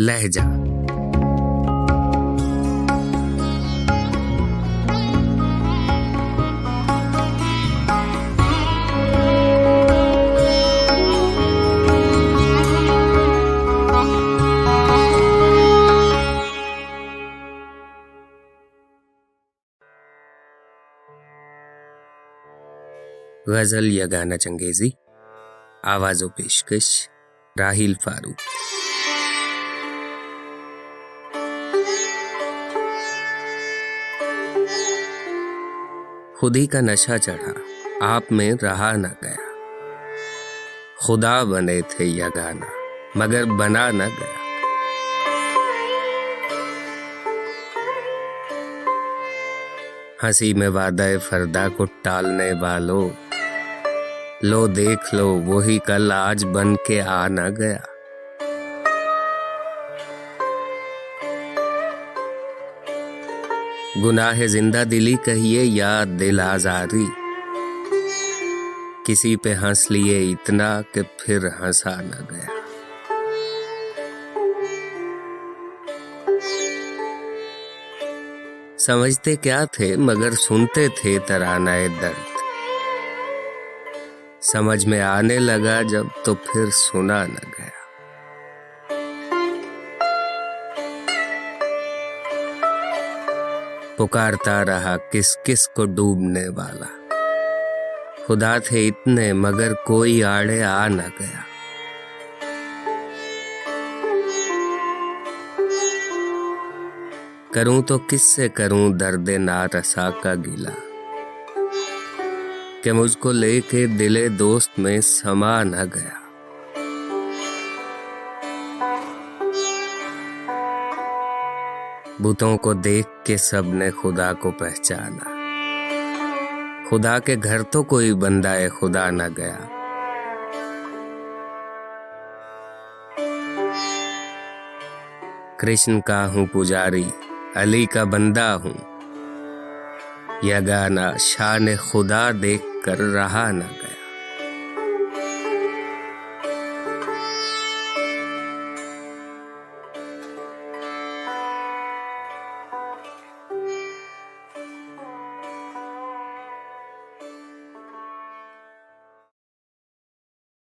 لہجہ۔ غزل یا گانا چنگیزی آواز و پیشکش راہیل فاروق۔ خودی کا نشہ چڑھا۔ آپ میں رہا نہ گیا۔ خدا بنے تھے یا گانا، مگر بنا نہ گیا۔ ہنسی میں وعدہ فردا کو ٹالنے والوں لو دیکھ لو، وہی کل آج بن کے آ نہ گیا۔ گناہ زندہ دلی کہیے یا دل آزاری؟ کسی پہ ہنس لیے اتنا کہ پھر ہنسا نہ گیا۔ سمجھتے کیا تھے مگر سنتے تھے ترانہ درد۔ سمجھ میں آنے لگا جب تو پھر سنا نہ پکارتا رہا کس کس کو ڈوبنے والا۔ خدا تھے اتنے مگر کوئی آڑے آ نہ گیا۔ کروں تو کس سے کروں درد نارسا کا گلا۔ کہ مجھ کو لے کے دل دوست میں سما نہ گیا۔ بتوں کو دیکھ کے سب نے خدا کو پہچانا۔ خدا کے گھر تو کوئی بندہ خدا نہ گیا۔ کرشن کا ہوں پجاری، علی کا بندہ ہوں۔ یا گانا شان خدا دیکھ کر رہا نہ گیا۔